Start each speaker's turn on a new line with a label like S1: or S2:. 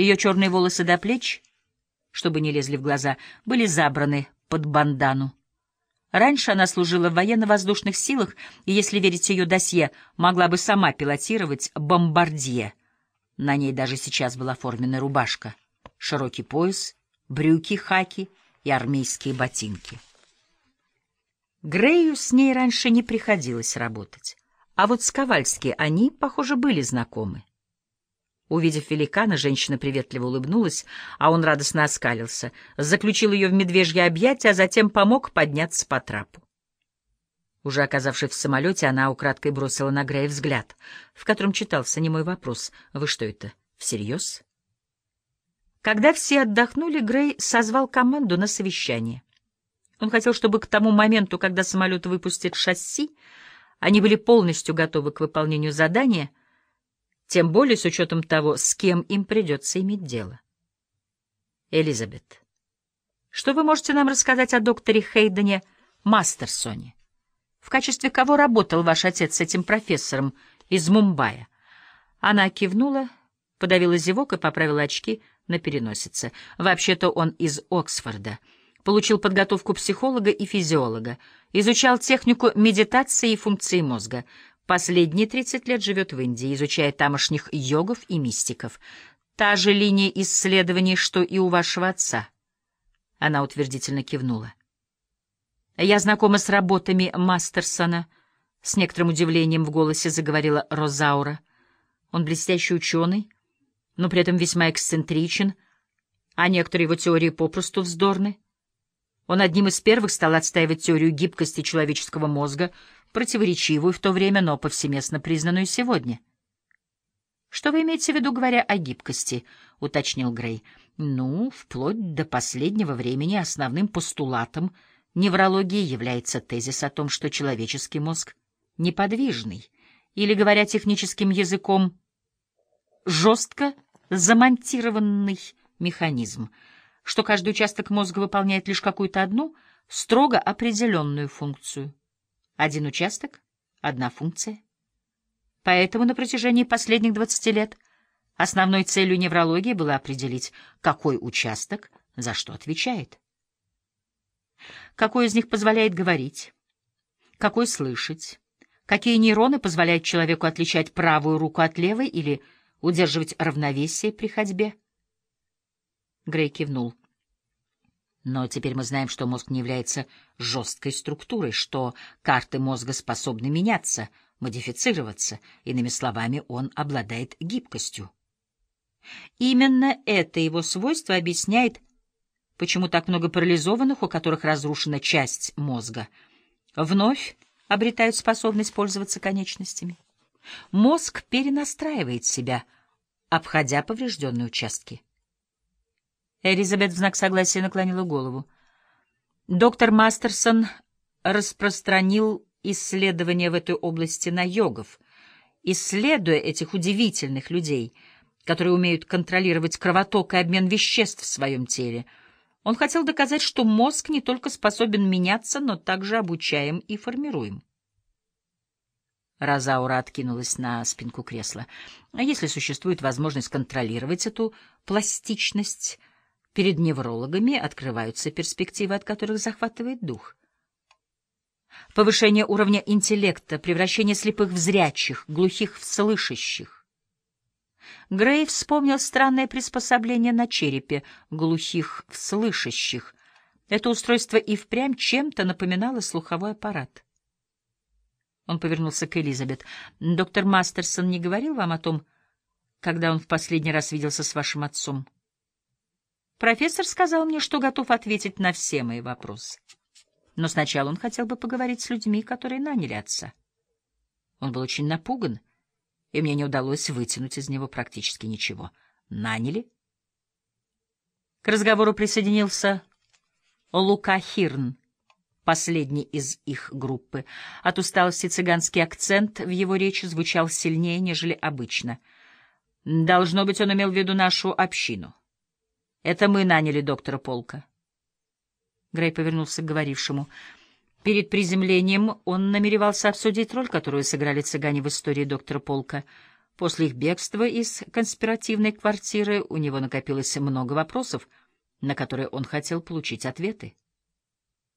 S1: Ее черные волосы до плеч, чтобы не лезли в глаза, были забраны под бандану. Раньше она служила в военно-воздушных силах и, если верить ее досье, могла бы сама пилотировать бомбардье. На ней даже сейчас была форменная рубашка, широкий пояс, брюки, хаки и армейские ботинки. Грею с ней раньше не приходилось работать, а вот с Ковальски они, похоже, были знакомы. Увидев великана, женщина приветливо улыбнулась, а он радостно оскалился, заключил ее в медвежье объятие, а затем помог подняться по трапу. Уже оказавшись в самолете, она украдкой бросила на Грея взгляд, в котором читался немой вопрос. «Вы что это, всерьез?» Когда все отдохнули, Грей созвал команду на совещание. Он хотел, чтобы к тому моменту, когда самолет выпустит шасси, они были полностью готовы к выполнению задания — тем более с учетом того, с кем им придется иметь дело. Элизабет, что вы можете нам рассказать о докторе Хейдене Мастерсоне? В качестве кого работал ваш отец с этим профессором из Мумбаи? Она кивнула, подавила зевок и поправила очки на переносице. Вообще-то он из Оксфорда. Получил подготовку психолога и физиолога. Изучал технику медитации и функции мозга. Последние 30 лет живет в Индии, изучая тамошних йогов и мистиков. Та же линия исследований, что и у вашего отца. Она утвердительно кивнула. Я знакома с работами Мастерсона. С некоторым удивлением в голосе заговорила Розаура. Он блестящий ученый, но при этом весьма эксцентричен, а некоторые его теории попросту вздорны. Он одним из первых стал отстаивать теорию гибкости человеческого мозга — противоречивую в то время, но повсеместно признанную сегодня. «Что вы имеете в виду, говоря о гибкости?» — уточнил Грей. «Ну, вплоть до последнего времени основным постулатом неврологии является тезис о том, что человеческий мозг неподвижный, или, говоря техническим языком, жестко замонтированный механизм, что каждый участок мозга выполняет лишь какую-то одну строго определенную функцию. Один участок, одна функция. Поэтому на протяжении последних 20 лет основной целью неврологии было определить, какой участок за что отвечает. Какой из них позволяет говорить, какой слышать, какие нейроны позволяют человеку отличать правую руку от левой или удерживать равновесие при ходьбе. Грей кивнул. Но теперь мы знаем, что мозг не является жесткой структурой, что карты мозга способны меняться, модифицироваться. Иными словами, он обладает гибкостью. Именно это его свойство объясняет, почему так много парализованных, у которых разрушена часть мозга, вновь обретают способность пользоваться конечностями. Мозг перенастраивает себя, обходя поврежденные участки. Элизабет в знак согласия наклонила голову. Доктор Мастерсон распространил исследования в этой области на йогов. Исследуя этих удивительных людей, которые умеют контролировать кровоток и обмен веществ в своем теле, он хотел доказать, что мозг не только способен меняться, но также обучаем и формируем. Розаура откинулась на спинку кресла. А если существует возможность контролировать эту пластичность, Перед неврологами открываются перспективы, от которых захватывает дух. Повышение уровня интеллекта, превращение слепых в зрячих, глухих в слышащих. Грей вспомнил странное приспособление на черепе глухих в слышащих. Это устройство и впрямь чем-то напоминало слуховой аппарат. Он повернулся к Элизабет. «Доктор Мастерсон не говорил вам о том, когда он в последний раз виделся с вашим отцом?» Профессор сказал мне, что готов ответить на все мои вопросы. Но сначала он хотел бы поговорить с людьми, которые наняли отца. Он был очень напуган, и мне не удалось вытянуть из него практически ничего. Наняли? К разговору присоединился Лука Хирн, последний из их группы. От усталости цыганский акцент в его речи звучал сильнее, нежели обычно. Должно быть, он имел в виду нашу общину. Это мы наняли доктора Полка. Грей повернулся к говорившему. Перед приземлением он намеревался обсудить роль, которую сыграли цыгане в истории доктора Полка. После их бегства из конспиративной квартиры у него накопилось много вопросов, на которые он хотел получить ответы.